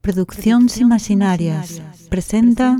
Producción Sin presenta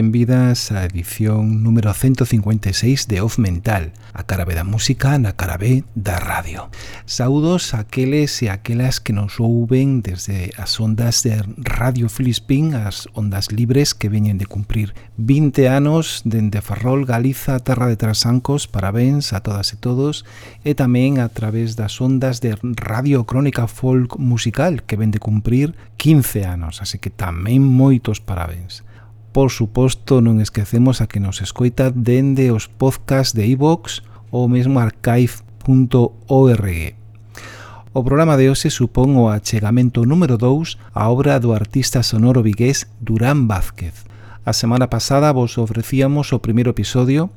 benvidas á edición número 156 de Off Mental, a cara B da música na B da radio. Saudos aqueles e aquelas que nos ouven desde as ondas de Radio Filispín, as ondas libres que veñen de cumprir 20 anos dende Ferrol, Galiza, Terra de Trasancos, parabéns a todas e todos, e tamén a través das ondas de Radio Crónica Folk Musical que ven de cumprir 15 anos, así que tamén moitos parabéns. Por suposto, non esquecemos a que nos escoita dende os podcast de iVox ou mesmo archive.org. O programa de hoxe supón o achegamento número 2 á obra do artista sonoro vigués Durán Vázquez. A semana pasada vos ofrecíamos o primeiro episodio.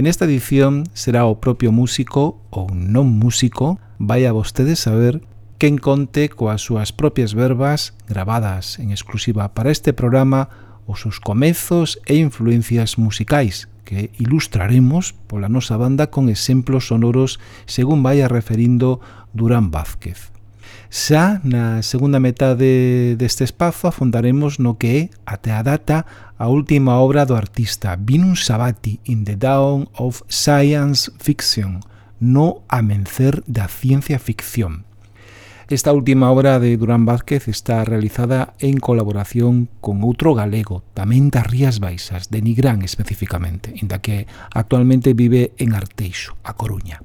En esta edición será o propio músico ou non músico, vai a vostedes saber, quen conte coas súas propias verbas grabadas en exclusiva para este programa os seus comezos e influencias musicais, que ilustraremos pola nosa banda con exemplos sonoros según vai referindo Durán Vázquez. Xa na segunda metade deste espazo afondaremos no que é, até a data, a última obra do artista Vinum Sabati in the Dawn of Science Fiction, no amencer da ciencia ficción, Esta última obra de Durán Vázquez está realizada en colaboración con outro galego, tamén das Rías Baixas, de Nigrán especificamente, inda que actualmente vive en Arteixo, a Coruña.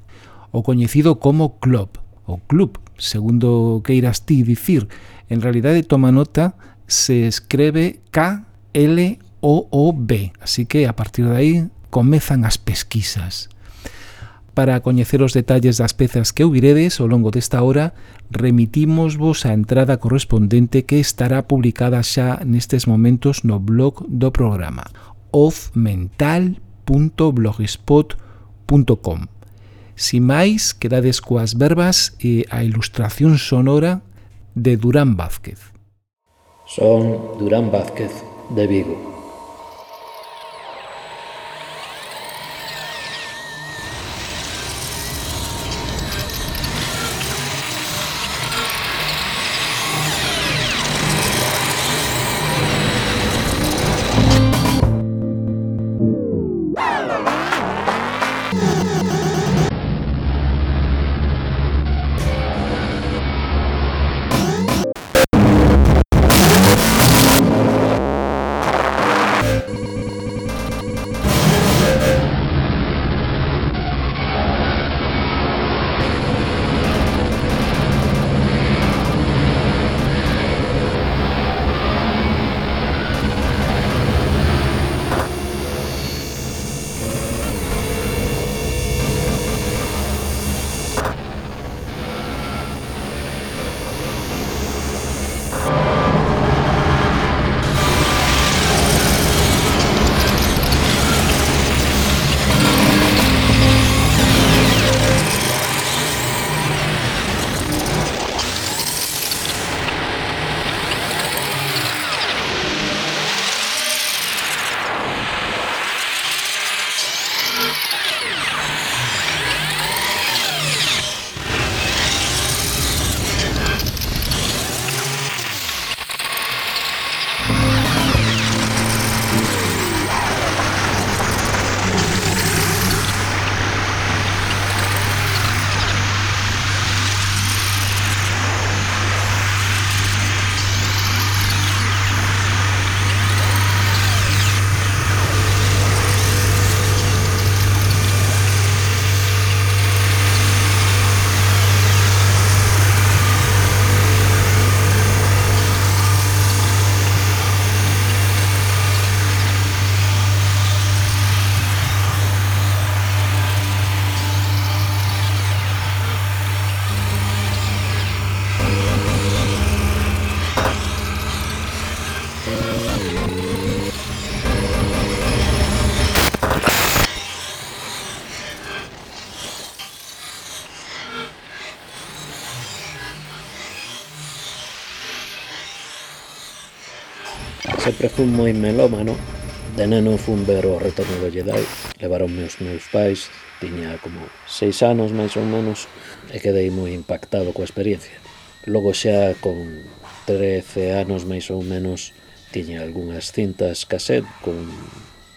O coñecido como Club, o Club, segundo queiras ti dicir, en realidade toma nota, se escreve K-L-O-O-B, así que a partir de aí comezan as pesquisas. Para coñecer os detalles das pezas que ouviredes ao longo desta hora, remitimosvos a entrada correspondente que estará publicada xa nestes momentos no blog do programa offmental.blogspot.com Si máis, quedades coas verbas e a ilustración sonora de Durán Vázquez. Son Durán Vázquez, de Vigo. sempre fun moi melómano, de neno fun ver o retorno do Jedi, levaron meus meus pais, tiña como seis anos máis ou menos, e quedei moi impactado coa experiencia. Logo xa con 13 anos máis ou menos tiña algunhas cintas cassette con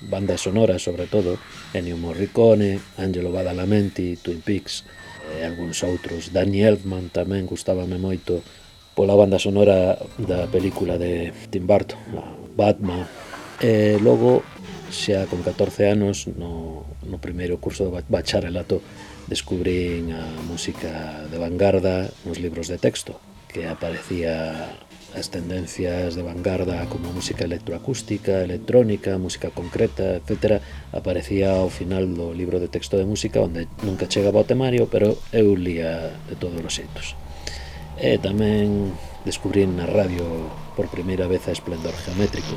bandas sonoras sobre todo, Ennio Morricone, Angelo Badalamenti, Twin Peaks, e algúns outros. Danny Elfman tamén gustábame moito pola banda sonora da película de Tim Burton, Batman. E logo, xa con 14 anos, no, no primeiro curso de bacharelato, descubrín a música de vanguarda nos libros de texto, que aparecía as tendencias de vanguarda como música electroacústica, electrónica, música concreta, etc. aparecía ao final do libro de texto de música onde nunca chegaba ao temario, pero eu lía de todos os xeitos. E tamén descubrín na radio por primeira vez a esplendor geométrico.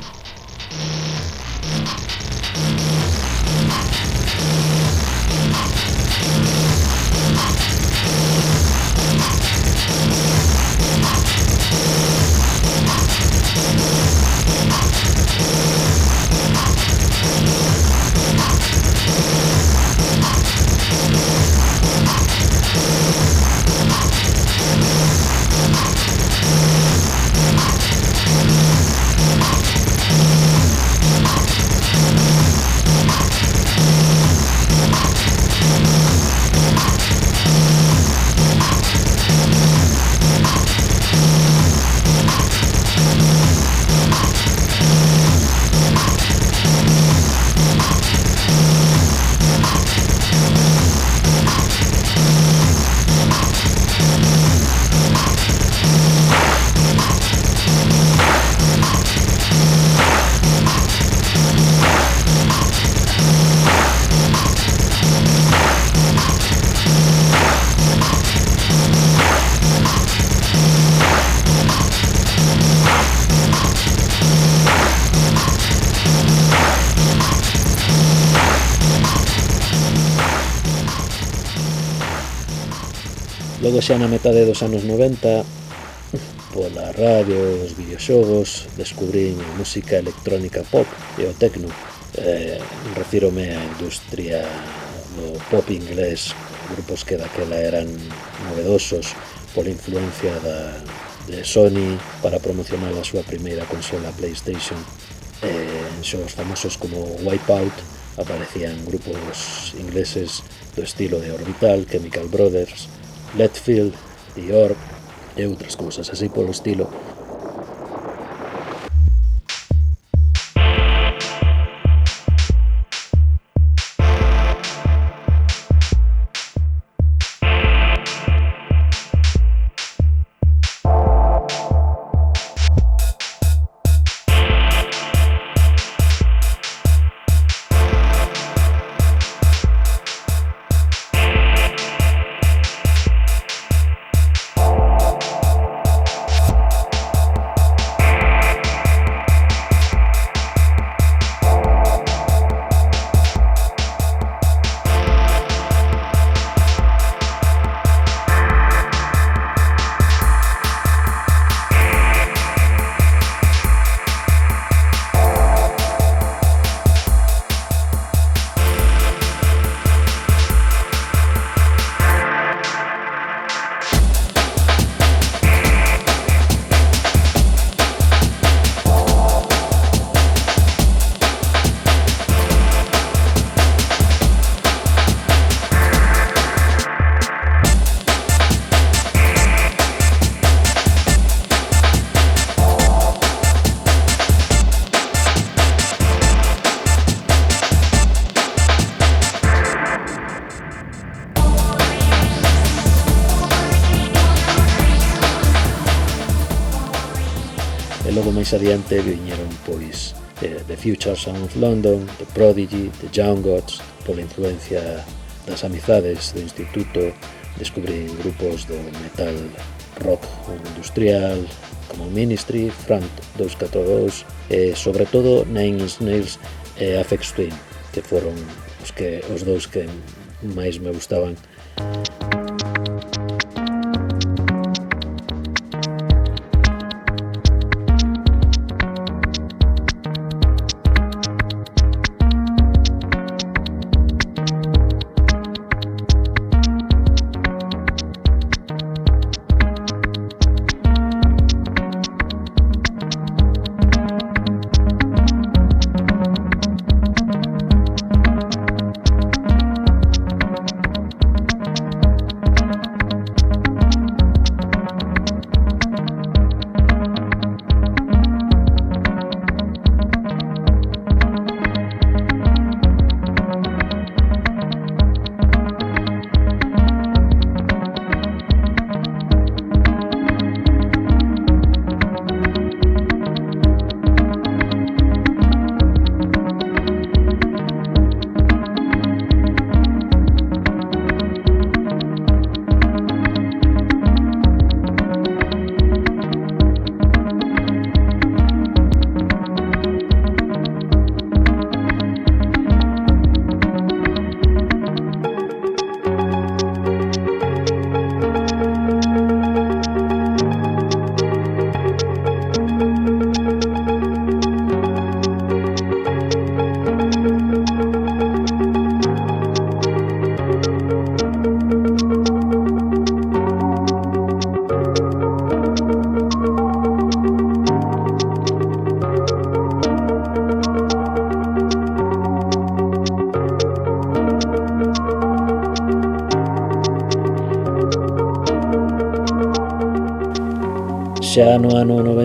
Logo xa na metade dos anos 90, pola radio, os videoxogos, descubrín a música electrónica pop e o techno. Eh, refírome á industria do pop inglés, grupos que daquela eran novedosos pola influencia da, de Sony para promocionar a súa primeira consola Playstation. Eh, en xogos famosos como Wipeout aparecían grupos ingleses do estilo de Orbital, Chemical Brothers, Letfield, Dior y otras cosas así por el estilo. adiante viñeron pois eh, The Future Sound of London, The Prodigy, The Young Gods, pola influencia das amizades do instituto, descubrín grupos do metal rock industrial, como Ministry, Front 242 e, sobre todo, Nine Inch Nails e Afex Twin, que foron os, que, os dous que máis me gustaban. Música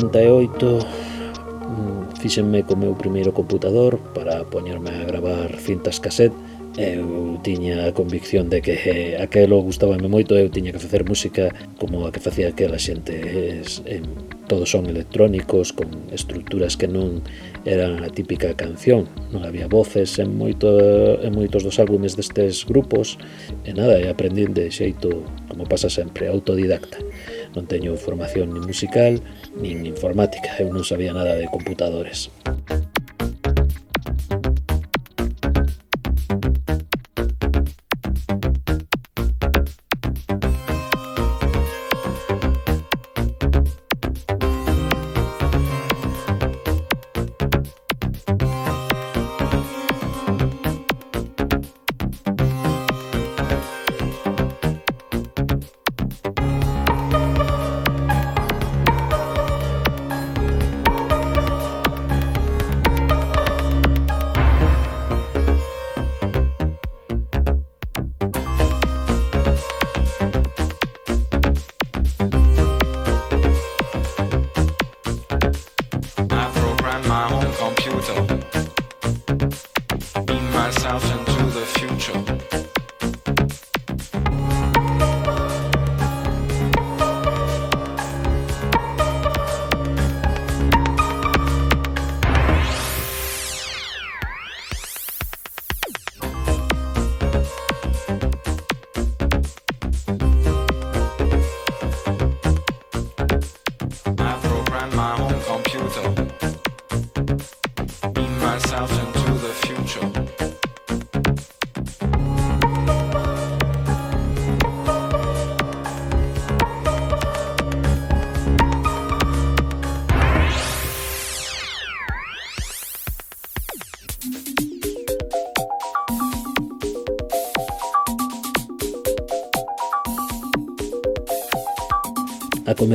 98 mm, fíxenme co meu primeiro computador para poñerme a gravar cintas cassette. Eu tiña a convicción de que eh, aquelo gustábame moito, eu tiña que facer música como a que facía aquela xente. Es, en, todos son electrónicos con estructuras que non eran a típica canción. Non había voces en, moito, en moitos dos álbumes destes grupos. E nada, e aprendín de xeito como pasa sempre, autodidacta. Non teño formación nin musical nin informática, eu non sabía nada de computadores Be myself and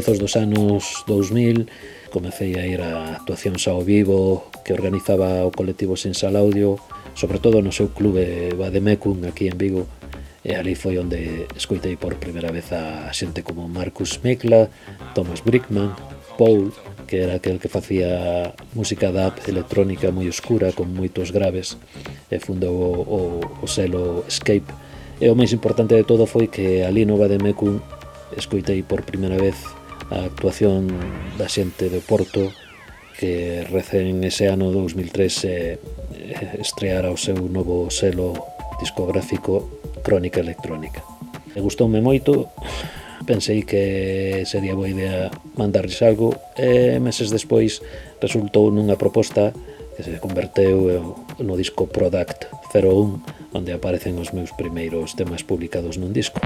comezos dos anos 2000 comecei a ir a actuacións ao vivo que organizaba o colectivo Sensal Audio sobre todo no seu clube Bademecum aquí en Vigo e ali foi onde escoitei por primeira vez a xente como Marcus Mekla, Thomas Brickman, Paul, que era aquel que facía música dub electrónica moi oscura con moitos graves e fundou o, o, o selo Escape. E o máis importante de todo foi que ali no Bademecum escoitei por primeira vez a actuación da xente de Porto que recén ese ano 2003 eh, estreara o seu novo selo discográfico Crónica Electrónica. E gustoume moito, pensei que sería boa idea mandarles algo e meses despois resultou nunha proposta que se converteu no disco Product 01 onde aparecen os meus primeiros temas publicados nun disco.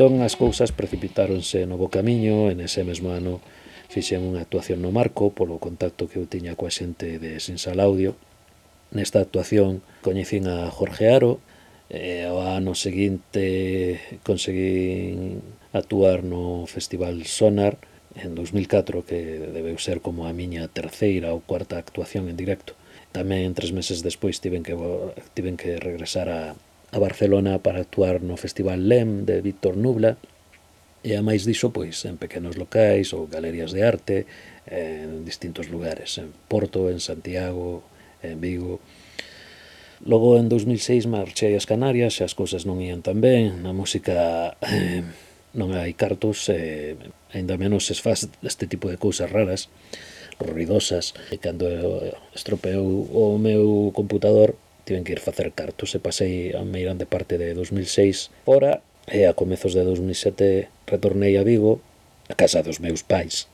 Entón as cousas precipitáronse no bo camiño e nese mesmo ano fixen unha actuación no marco polo contacto que eu tiña coa xente de Sinsal Audio. Nesta actuación coñecín a Jorge Aro e ao ano seguinte conseguín actuar no Festival Sonar en 2004 que debeu ser como a miña terceira ou cuarta actuación en directo. Tamén tres meses despois tiven que, tiven que regresar a, a Barcelona para actuar no Festival Lem de Víctor Nubla e a máis diso pois en pequenos locais ou galerías de arte en distintos lugares, en Porto, en Santiago, en Vigo. Logo en 2006 marchei ás Canarias e as cousas non ían tan ben, na música eh, non hai cartos, eh, ainda menos se faz este tipo de cousas raras, ruidosas, e cando estropeou o meu computador tiven que ir facer cartos e pasei a meirande parte de 2006 fora e a comezos de 2007 retornei a Vigo a casa dos meus pais.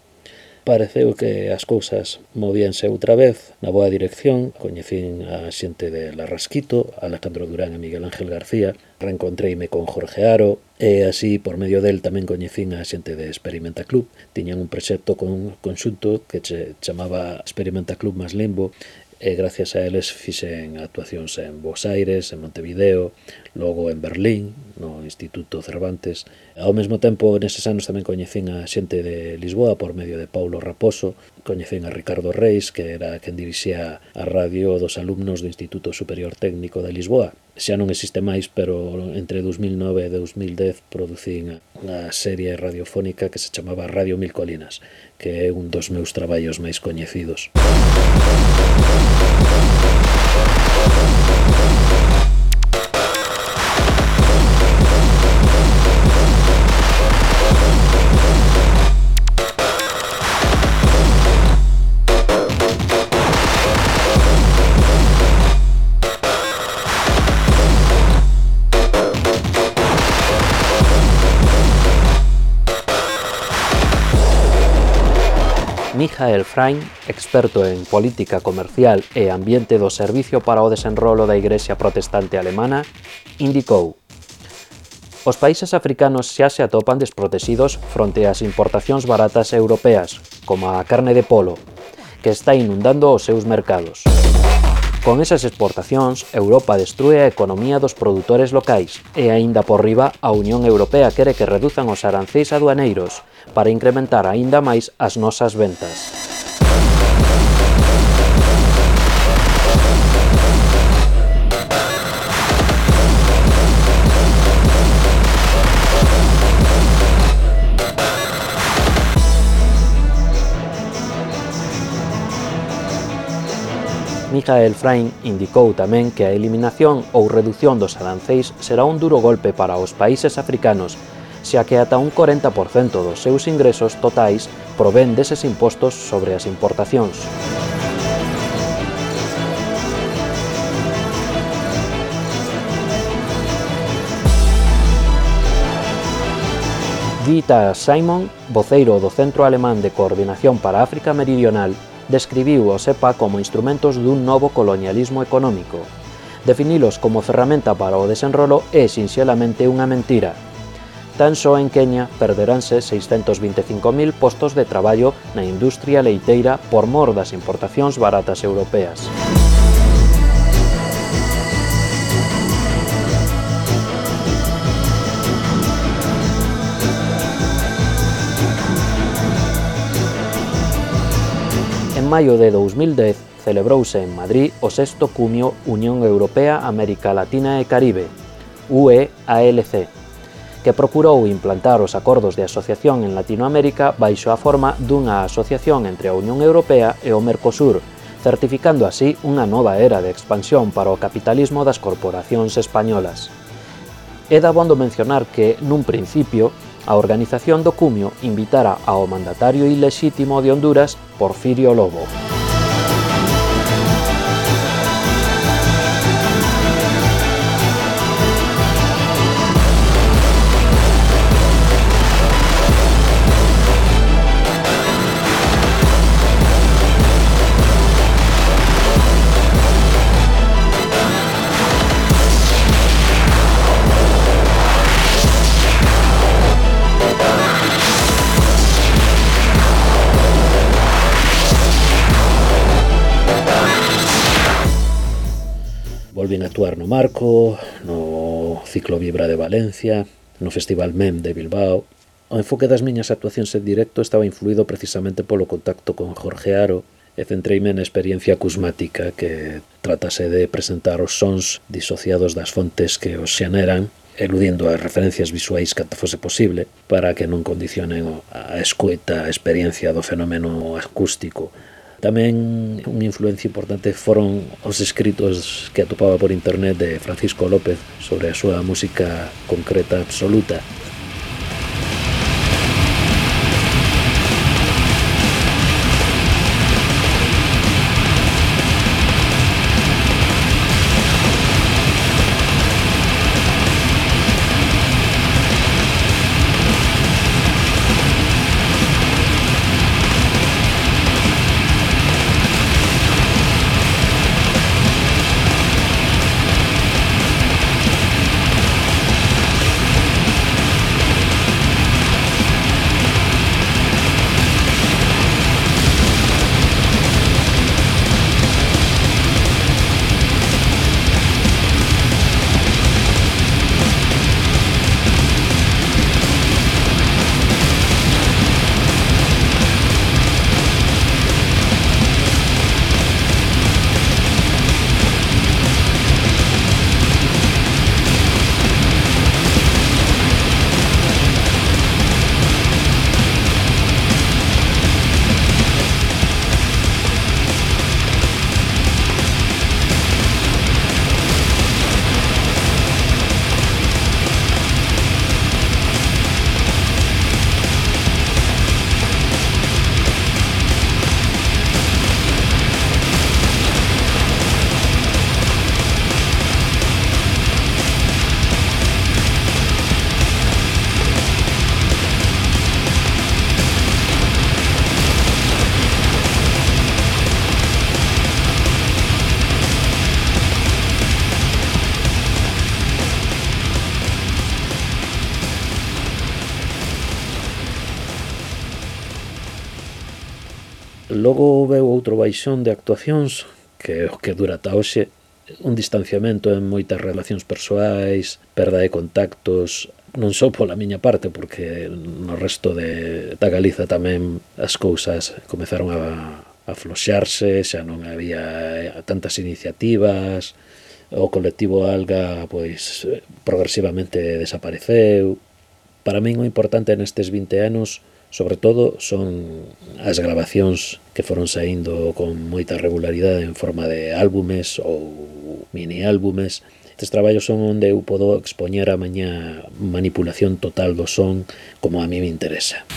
Pareceu que as cousas movíanse outra vez na boa dirección. Coñecín a xente de Larrasquito, Alejandro Durán e Miguel Ángel García. Reencontreime con Jorge Aro e así por medio del tamén coñecín a xente de Experimenta Club. Tiñan un proxecto con un conxunto que se chamaba Experimenta Club más Limbo e gracias a eles fixen actuacións en Buenos Aires, en Montevideo, logo en Berlín, no Instituto Cervantes. Ao mesmo tempo, neses anos tamén coñecín a xente de Lisboa por medio de Paulo Raposo, coñecín a Ricardo Reis, que era quen dirixía a radio dos alumnos do Instituto Superior Técnico de Lisboa. Xa non existe máis, pero entre 2009 e 2010 producín unha serie radiofónica que se chamaba Radio Mil Colinas, que é un dos meus traballos máis coñecidos. Música Thank you. Michael Frain, experto en política comercial e ambiente do Servicio para o Desenrolo da Igrexa Protestante Alemana, indicou Os países africanos xa se atopan desprotexidos fronte ás importacións baratas europeas, como a carne de polo, que está inundando os seus mercados. Con esas exportacións, Europa destrúe a economía dos produtores locais e aínda por riba a Unión Europea quere que reduzan os arancéis aduaneiros para incrementar aínda máis as nosas ventas. Michael Frain indicou tamén que a eliminación ou reducción dos aranceis será un duro golpe para os países africanos, xa que ata un 40% dos seus ingresos totais provén deses impostos sobre as importacións. Dita Simon, voceiro do Centro Alemán de Coordinación para África Meridional, describiu o SEPA como instrumentos dun novo colonialismo económico. Definilos como ferramenta para o desenrolo é sinxelamente unha mentira. Tan só en Kenia perderánse 625.000 postos de traballo na industria leiteira por mor das importacións baratas europeas. maio de 2010 celebrouse en Madrid o sexto cumio Unión Europea América Latina e Caribe, UEALC, que procurou implantar os acordos de asociación en Latinoamérica baixo a forma dunha asociación entre a Unión Europea e o Mercosur, certificando así unha nova era de expansión para o capitalismo das corporacións españolas. É dabondo mencionar que, nun principio, a organización do cumio invitara ao mandatario ilexítimo de Honduras, Porfirio Lobo. Volvín actuar no Marco, no Ciclo Vibra de Valencia, no Festival MEM de Bilbao. O enfoque das miñas actuacións en directo estaba influído precisamente polo contacto con Jorge Aro e centreime na experiencia acusmática que tratase de presentar os sons disociados das fontes que os xeneran eludindo as referencias visuais canto fose posible para que non condicionen a escueta experiencia do fenómeno acústico Tamén unha influencia importante foron os escritos que atopaba por internet de Francisco López sobre a súa música concreta absoluta. baixón de actuacións que o que dura ata hoxe un distanciamento en moitas relacións persoais, perda de contactos, non só pola miña parte, porque no resto de, da Galiza tamén as cousas comezaron a, a floxarse, xa non había tantas iniciativas, o colectivo Alga pois progresivamente desapareceu. Para min o importante nestes 20 anos sobre todo son as grabacións que foron saindo con moita regularidade en forma de álbumes ou mini álbumes. Estes traballos son onde eu podo expoñer a maña manipulación total do son como a mí me interesa.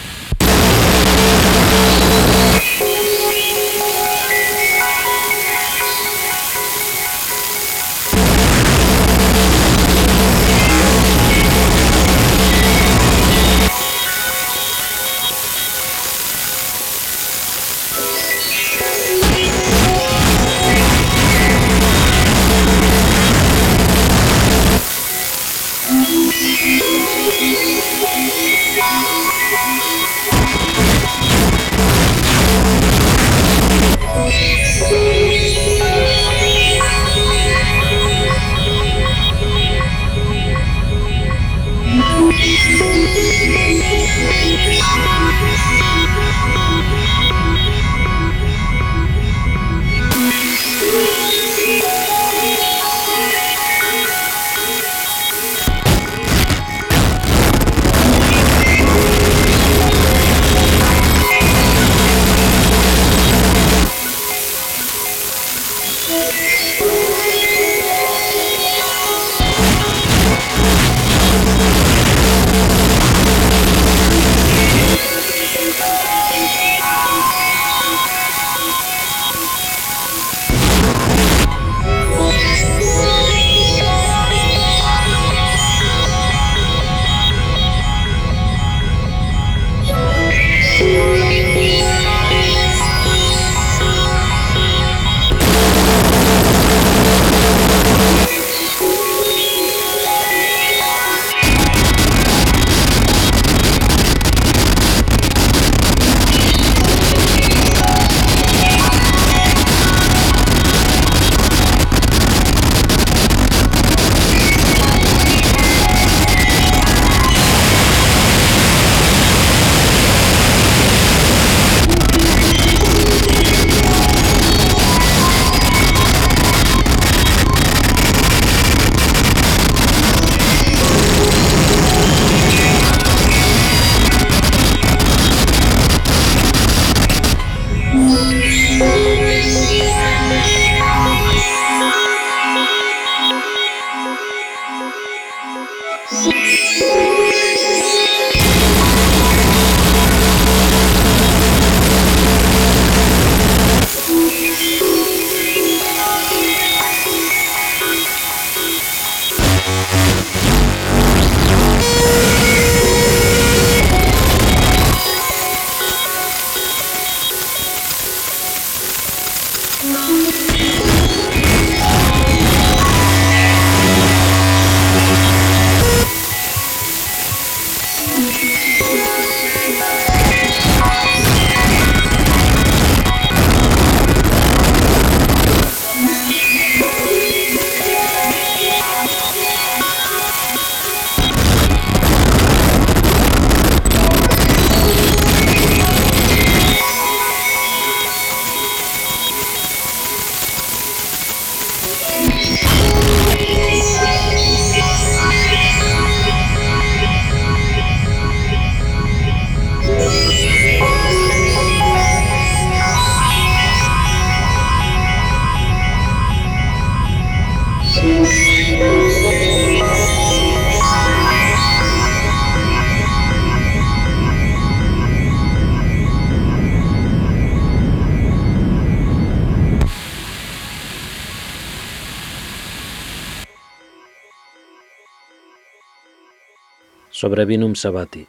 Sobrevino un sabati.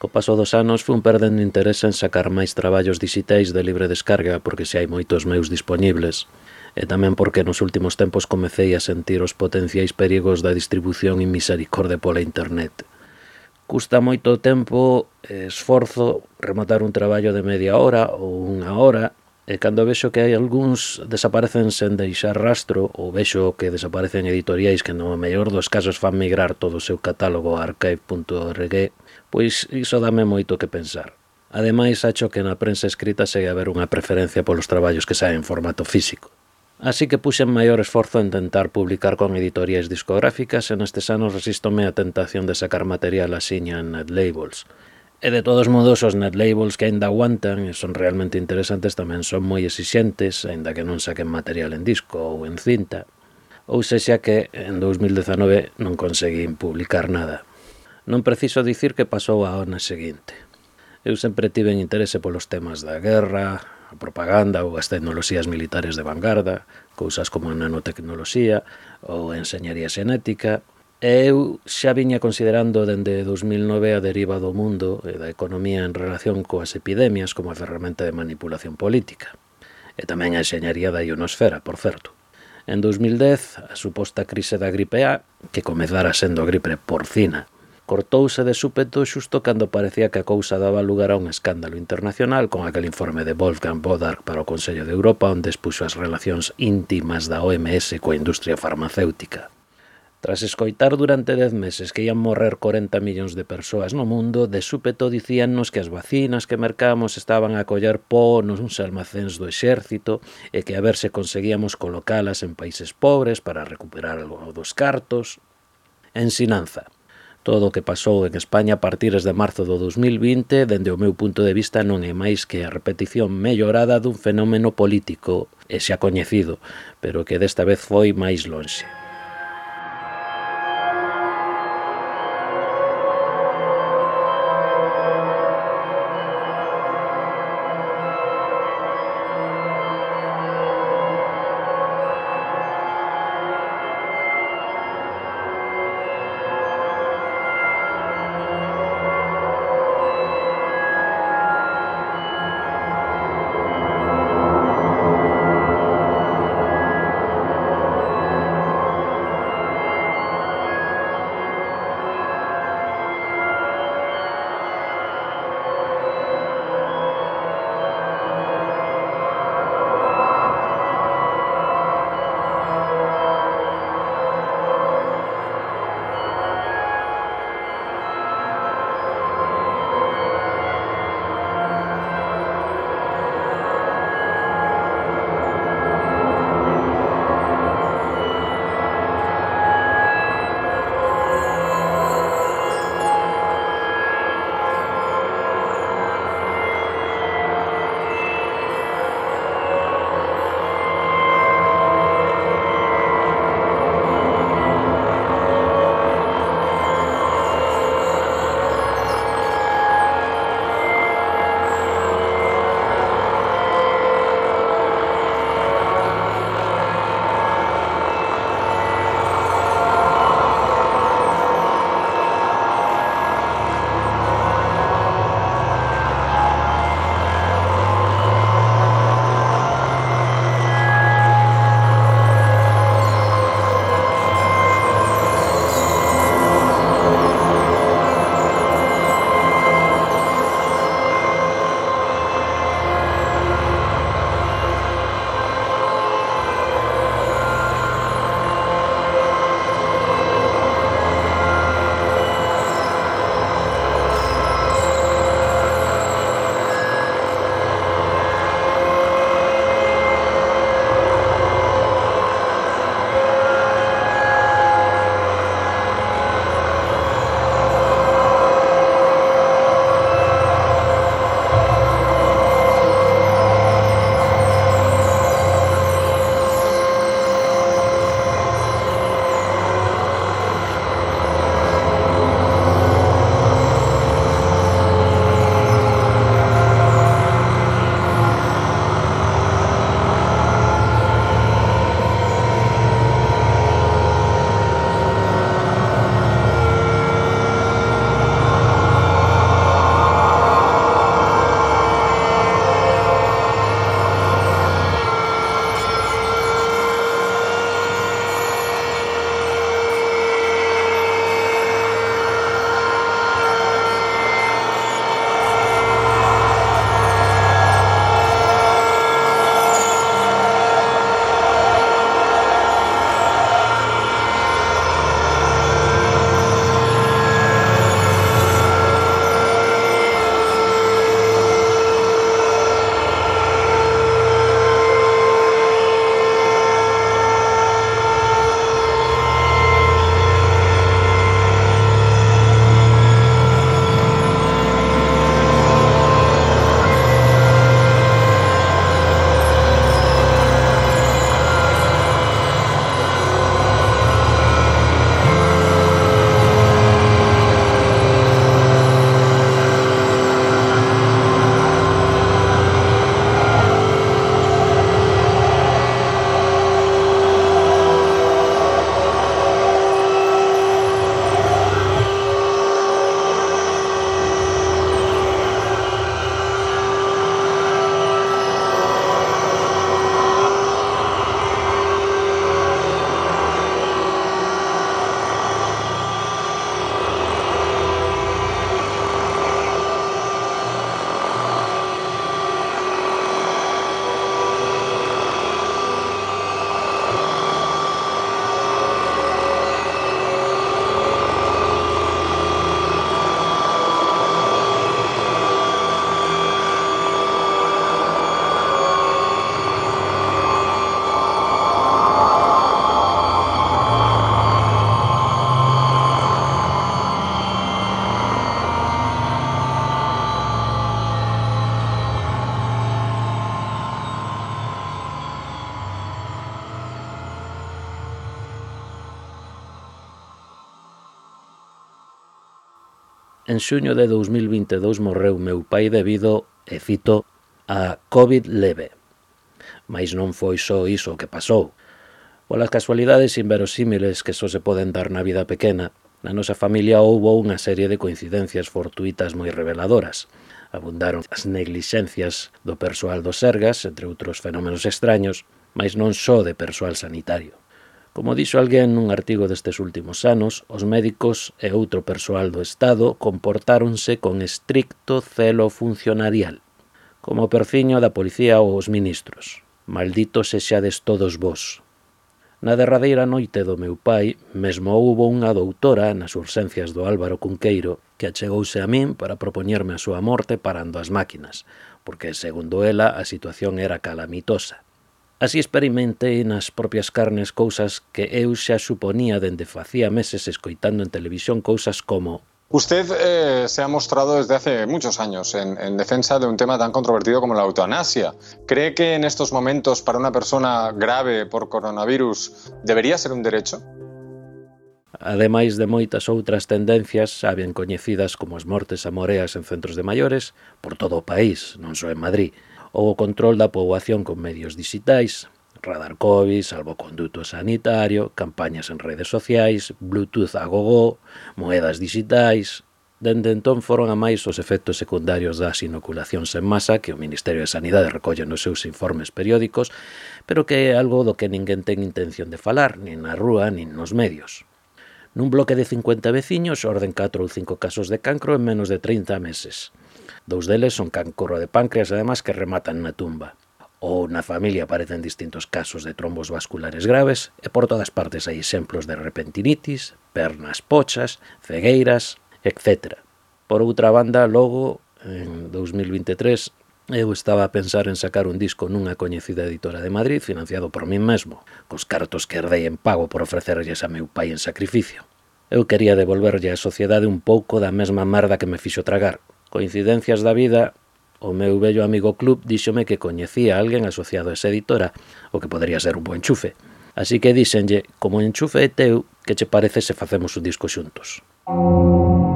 Co paso dos anos fun perdendo interese en sacar máis traballos dixitais de libre descarga porque se hai moitos meus dispoñibles, e tamén porque nos últimos tempos comecei a sentir os potenciais perigos da distribución inmisericorde pola internet. Custa moito tempo e esforzo rematar un traballo de media hora ou unha hora E cando vexo que hai algúns desaparecen sen deixar rastro, ou vexo que desaparecen editoriais que no mellor dos casos fan migrar todo o seu catálogo a archive.org, pois iso dame moito que pensar. Ademais, acho que na prensa escrita segue a haber unha preferencia polos traballos que saen en formato físico. Así que puxen maior esforzo en tentar publicar con editoriais discográficas e nestes anos resistome a tentación de sacar material asiña en net labels, E de todos modos, os net labels que aínda aguantan e son realmente interesantes tamén son moi exixentes, aínda que non saquen material en disco ou en cinta, ou sexa que en 2019 non conseguín publicar nada. Non preciso dicir que pasou a ona seguinte. Eu sempre tiven interese polos temas da guerra, a propaganda ou as tecnoloxías militares de vanguarda, cousas como a nanotecnoloxía ou a enseñaría xenética, Eu xa viña considerando dende 2009 a deriva do mundo e da economía en relación coas epidemias como a ferramenta de manipulación política. E tamén a enxeñaría da ionosfera, por certo. En 2010, a suposta crise da gripe A, que comezara sendo a gripe porcina, cortouse de súpeto xusto cando parecía que a cousa daba lugar a un escándalo internacional con aquel informe de Wolfgang Bodar para o Consello de Europa onde expuxo as relacións íntimas da OMS coa industria farmacéutica Tras escoitar durante dez meses que ian morrer 40 millóns de persoas no mundo, de súpeto dicíannos que as vacinas que mercamos estaban a coller pó nos almacéns do exército e que a ver se conseguíamos colocalas en países pobres para recuperar algo dos cartos. Ensinanza. Todo o que pasou en España a partir de marzo do 2020, dende o meu punto de vista, non é máis que a repetición mellorada dun fenómeno político e xa coñecido, pero que desta vez foi máis lonxe. en xuño de 2022 morreu meu pai debido, e cito, a COVID leve. Mais non foi só iso que pasou. Polas casualidades inverosímiles que só se poden dar na vida pequena, na nosa familia houbo unha serie de coincidencias fortuitas moi reveladoras. Abundaron as neglixencias do persoal dos Sergas, entre outros fenómenos extraños, mas non só de persoal sanitario. Como dixo alguén nun artigo destes últimos anos, os médicos e outro persoal do Estado comportáronse con estricto celo funcionarial, como o perfiño da policía ou os ministros. Malditos sexades todos vós. Na derradeira noite do meu pai, mesmo houbo unha doutora nas urxencias do Álvaro Cunqueiro que achegouse a min para propoñerme a súa morte parando as máquinas, porque, segundo ela, a situación era calamitosa. Así experimentei nas propias carnes cousas que eu xa suponía dende facía meses escoitando en televisión cousas como Usted eh, se ha mostrado desde hace muchos años en, en, defensa de un tema tan controvertido como la eutanasia. ¿Cree que en estos momentos para una persona grave por coronavirus debería ser un derecho? Ademais de moitas outras tendencias xa ben coñecidas como as mortes amoreas en centros de maiores por todo o país, non só en Madrid, ou o control da poboación con medios digitais, radar COVID, salvoconduto sanitario, campañas en redes sociais, bluetooth a gogó, moedas digitais... Dende entón foron a máis os efectos secundarios das inoculacións en masa que o Ministerio de Sanidade recolle nos seus informes periódicos, pero que é algo do que ninguén ten intención de falar, nin na rúa, nin nos medios. Nun bloque de 50 veciños, orden 4 ou 5 casos de cancro en menos de 30 meses. Dous deles son cancro de páncreas, además, que rematan na tumba. Ou na familia aparecen distintos casos de trombos vasculares graves e por todas partes hai exemplos de repentinitis, pernas pochas, cegueiras, etc. Por outra banda, logo, en 2023, Eu estaba a pensar en sacar un disco nunha coñecida editora de Madrid financiado por min mesmo, cos cartos que herdei en pago por ofrecerlles a meu pai en sacrificio. Eu quería devolverlle á sociedade un pouco da mesma merda que me fixo tragar, coincidencias da vida, o meu bello amigo Club díxome que coñecía a alguén asociado a esa editora, o que podría ser un bo enchufe. Así que díxenlle, como enchufe é teu, que che parece se facemos un disco xuntos. Música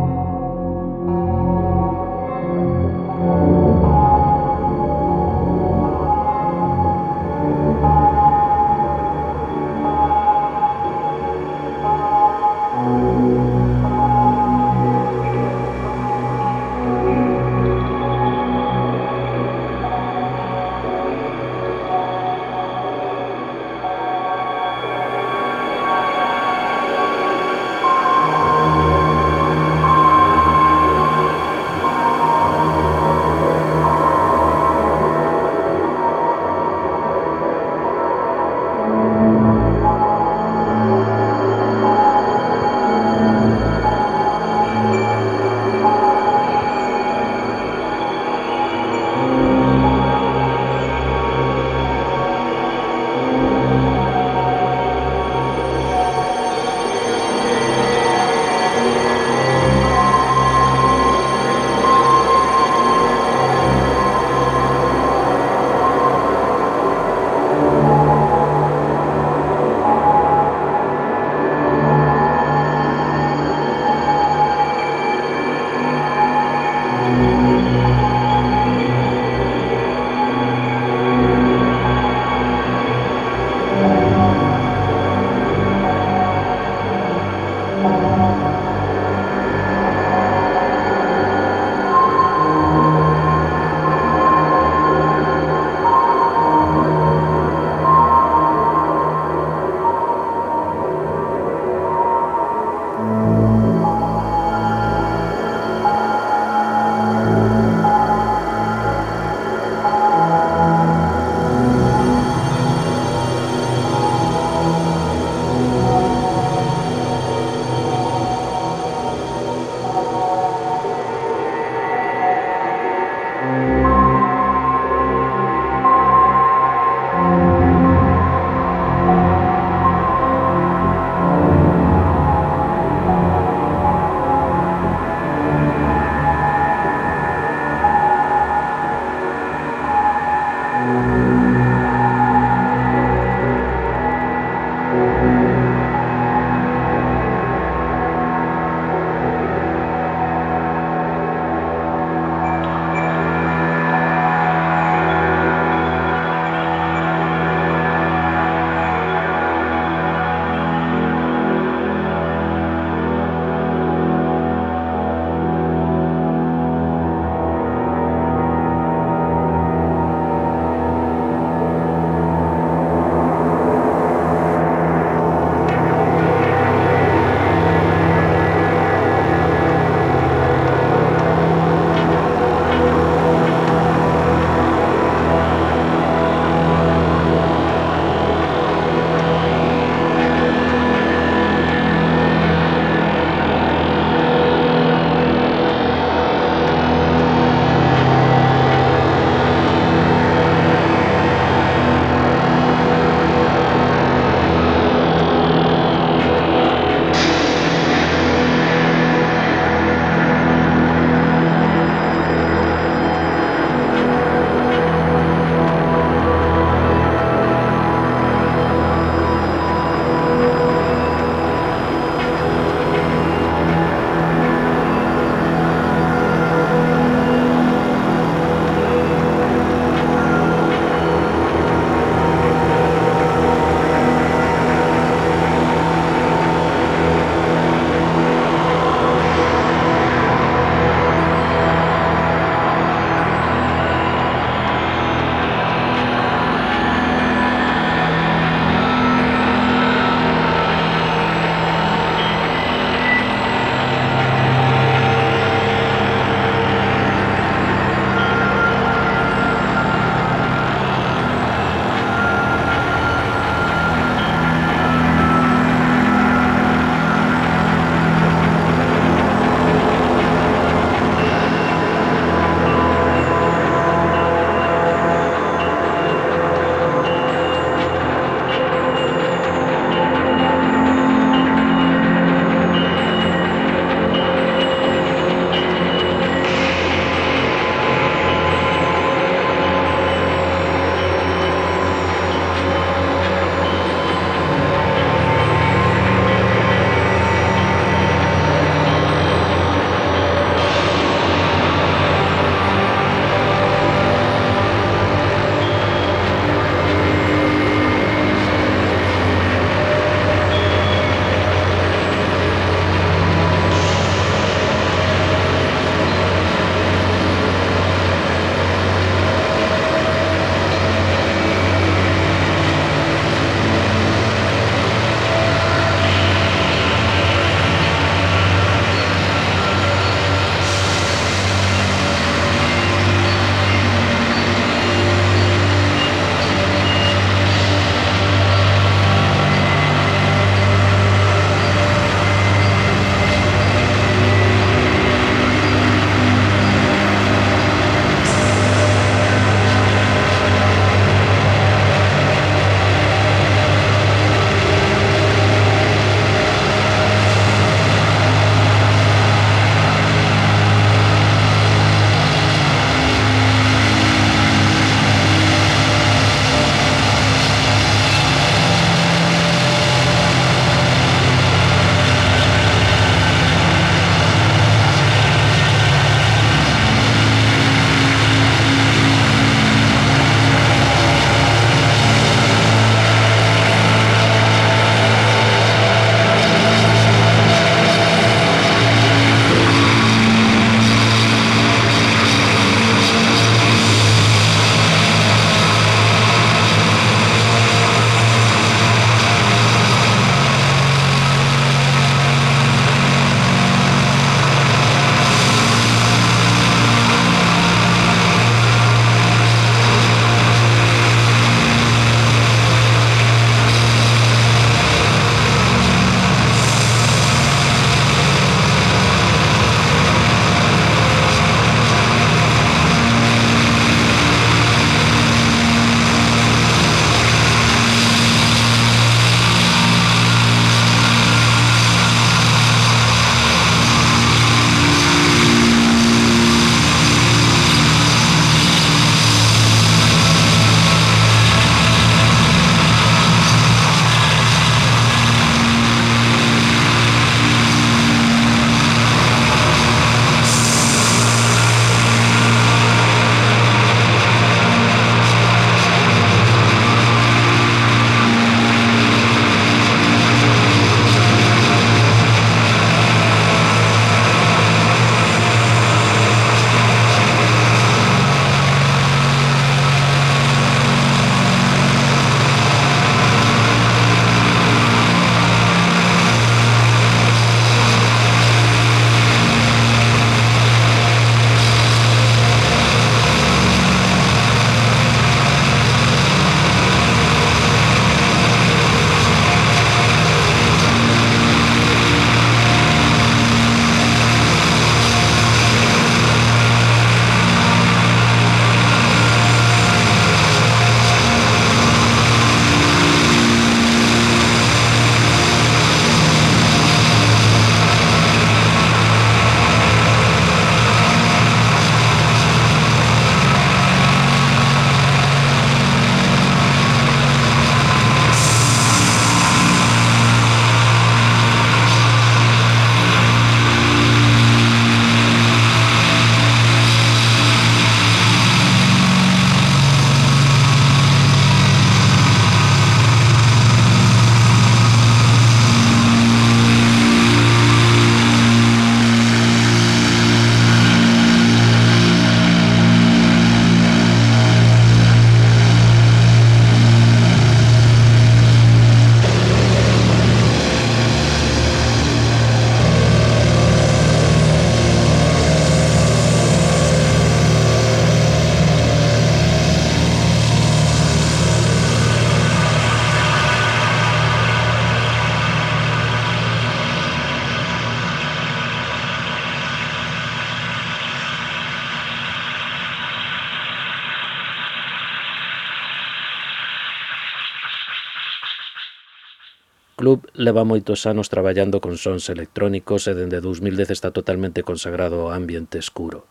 leva moitos anos traballando con sons electrónicos e dende 2010 está totalmente consagrado ao ambiente escuro.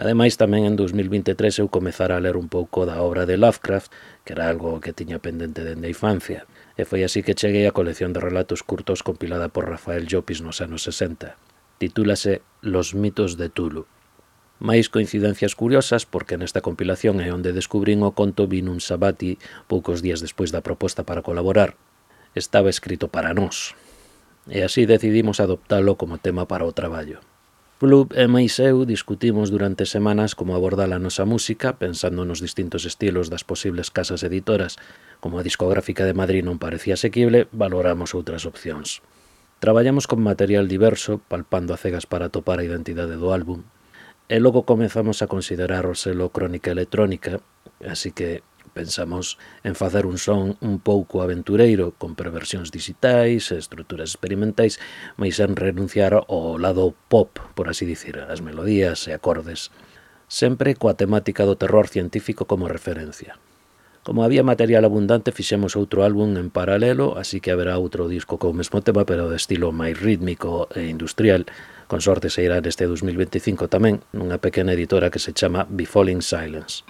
Ademais, tamén en 2023 eu comezara a ler un pouco da obra de Lovecraft, que era algo que tiña pendente dende a infancia, e foi así que cheguei á colección de relatos curtos compilada por Rafael Llopis nos anos 60. Titúlase Los mitos de Tulu. Máis coincidencias curiosas porque nesta compilación é onde descubrín o conto Vinum Sabati poucos días despois da proposta para colaborar, estaba escrito para nós. E así decidimos adoptalo como tema para o traballo. Plub e Maiseu discutimos durante semanas como abordar a nosa música, pensando nos distintos estilos das posibles casas editoras. Como a discográfica de Madrid non parecía asequible, valoramos outras opcións. Traballamos con material diverso, palpando a cegas para topar a identidade do álbum, e logo comezamos a considerar o selo Crónica Electrónica, así que Pensamos en facer un son un pouco aventureiro, con perversións digitais e estruturas experimentais, mais sen renunciar ao lado pop, por así dicir, as melodías e acordes, sempre coa temática do terror científico como referencia. Como había material abundante, fixemos outro álbum en paralelo, así que haberá outro disco co mesmo tema, pero de estilo máis rítmico e industrial. Con sorte se irá neste 2025 tamén, nunha pequena editora que se chama Befalling Silence.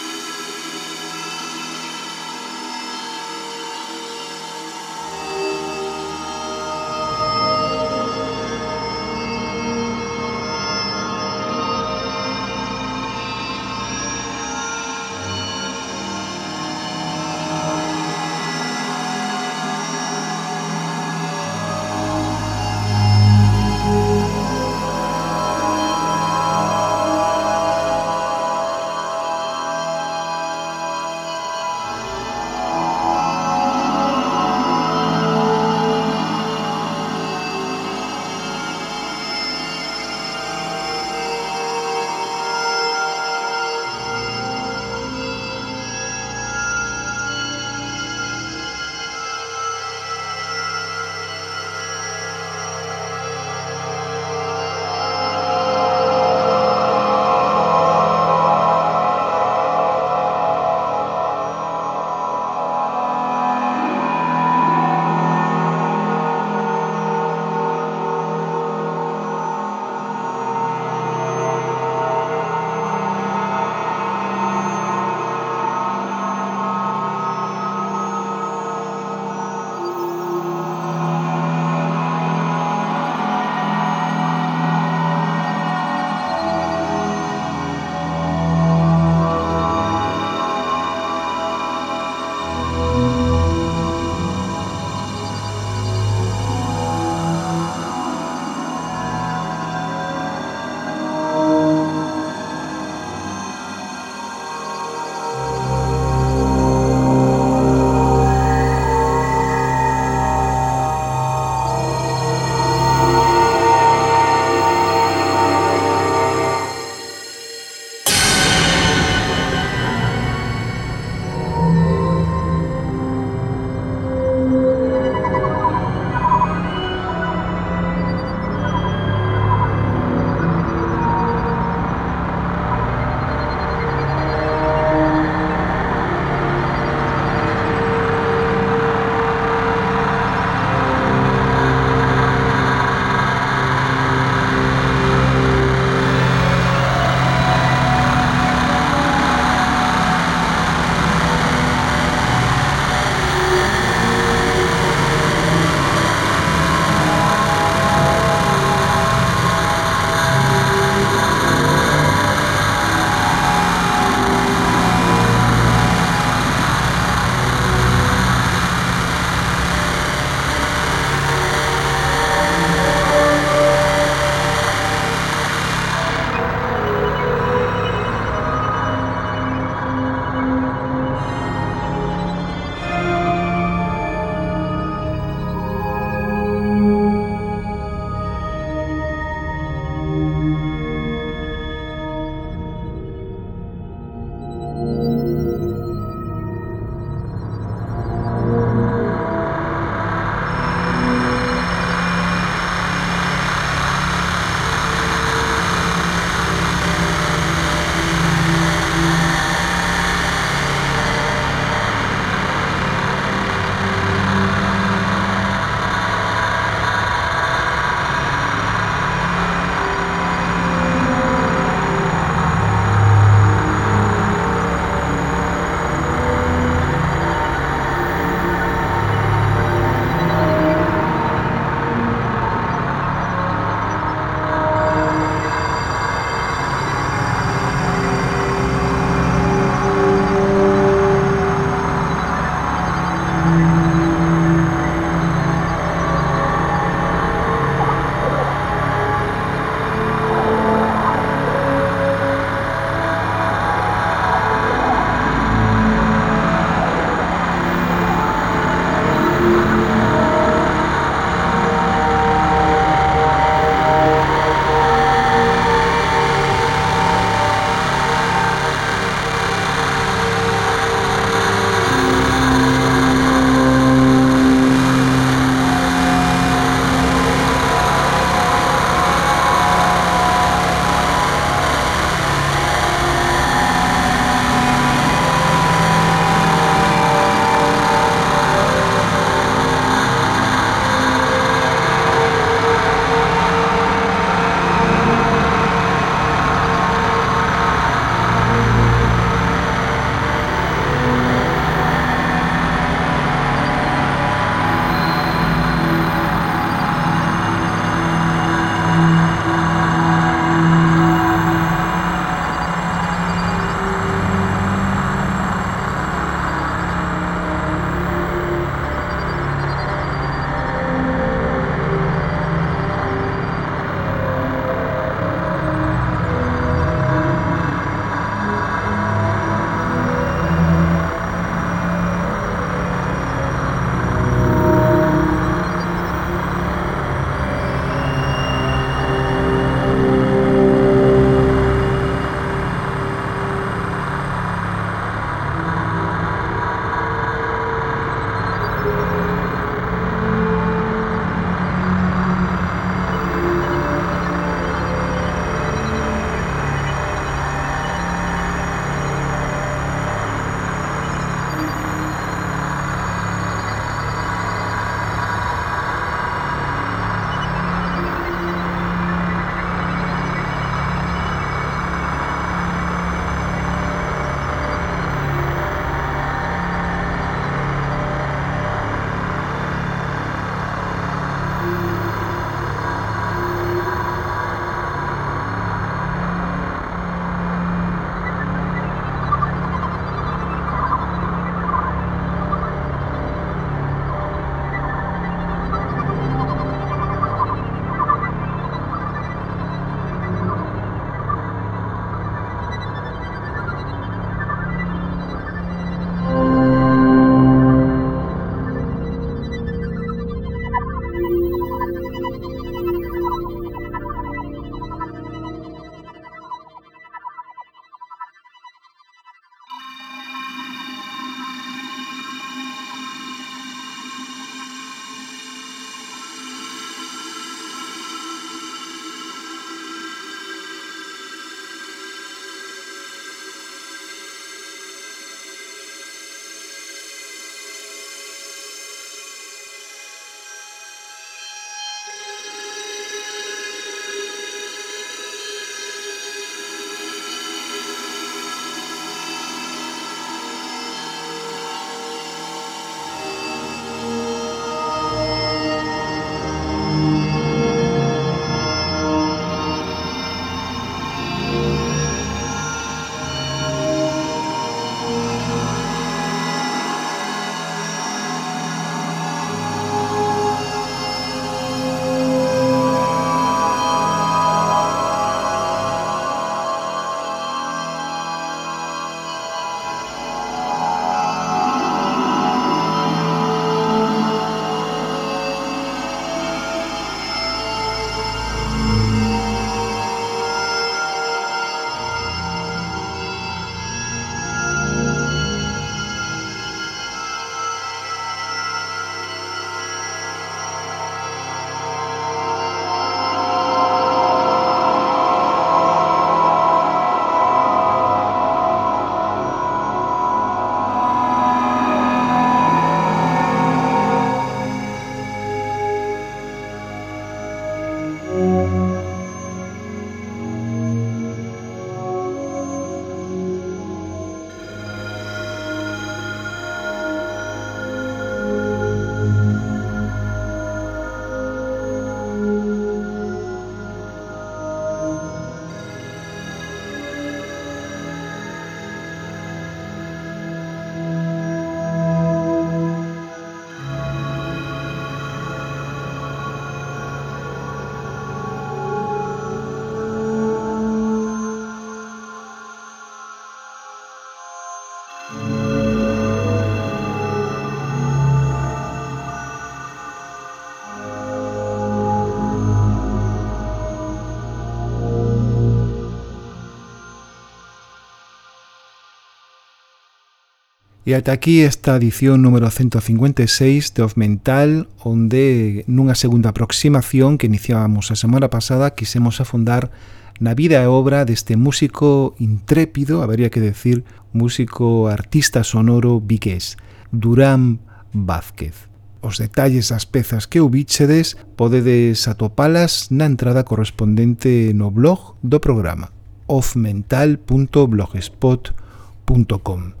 E ata aquí esta edición número 156 de Of Mental, onde nunha segunda aproximación que iniciábamos a semana pasada quisemos afundar na vida e obra deste músico intrépido, habería que decir, músico artista sonoro vigués, Durán Vázquez. Os detalles das pezas que ubíxedes podedes atopalas na entrada correspondente no blog do programa ofmental.blogspot.com.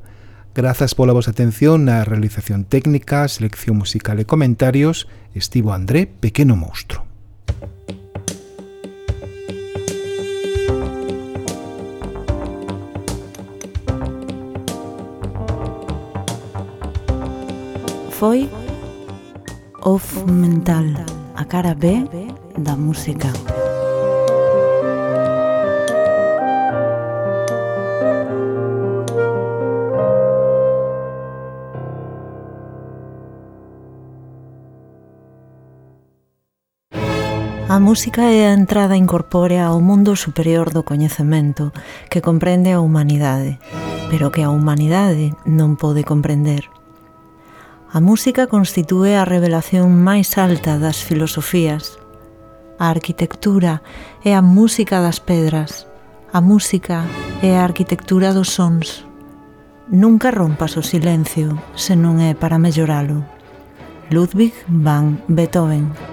Grazas pola vosa atención na realización técnica, selección musical e comentarios, estivo André Pequeno Monstro. Foi Off Mental, a cara B da música. A música é a entrada incorpórea ao mundo superior do coñecemento que comprende a humanidade, pero que a humanidade non pode comprender. A música constitúe a revelación máis alta das filosofías. A arquitectura é a música das pedras. A música é a arquitectura dos sons. Nunca rompas o silencio, se non é para melloralo. Ludwig van Beethoven